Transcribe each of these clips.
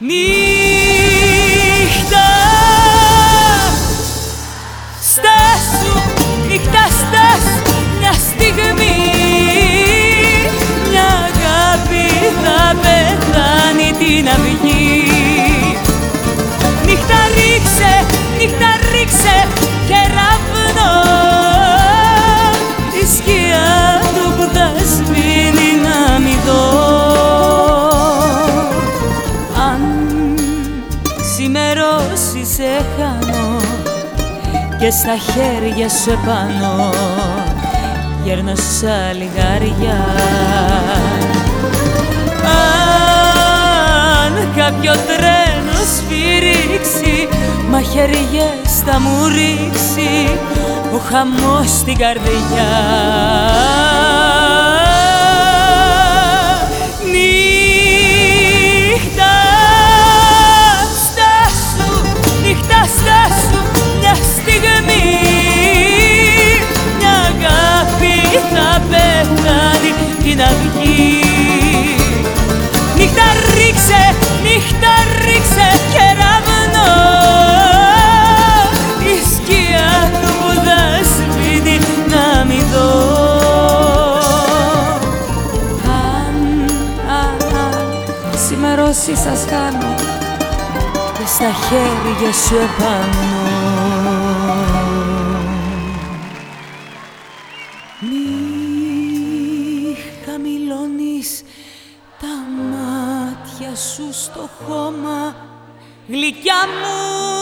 你。Ξημερώσει σε χάνω και στα χέρια σου επάνω γέρνω σαν λιγάρια. Αν κάποιο τρένο σφυρίξει μαχαιριές θα μου ρίξει ο χαμός στην καρδιά σημερώσει σας χάνω και στα χέρια σου επάνω. Μη χαμηλώνεις τα μάτια σου στο χώμα. Γλυκιά μου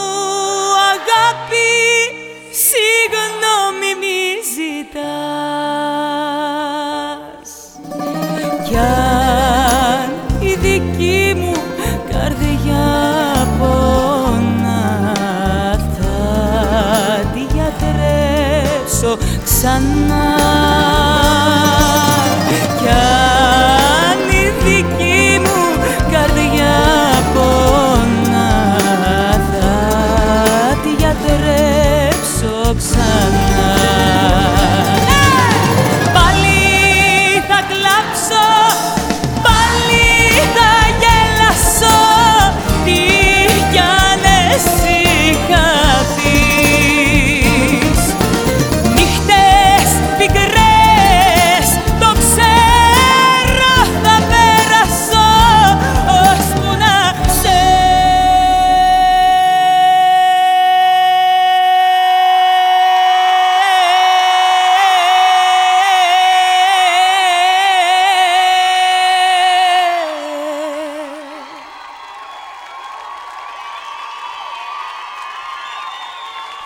ξανά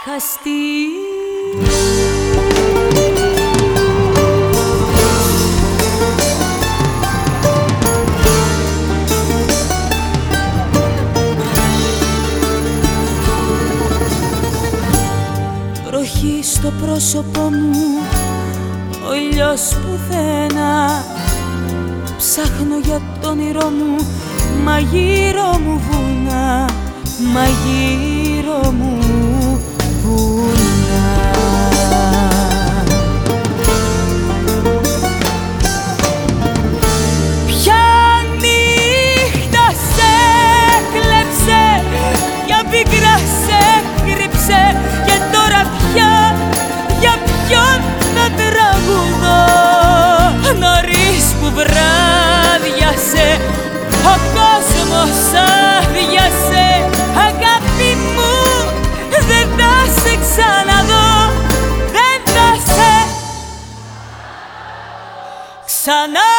χαστεί. Βροχή στο πρόσωπό μου ο ήλιος πουθενά Ψάχνω για το όνειρό μου Μα γύρω μου βουνά Μα γύρω μου βράδιασε Ο κόσμος άδειασε Αγάπη μου δεν θα σε ξαναδώ. Δεν θα σε. Ξανά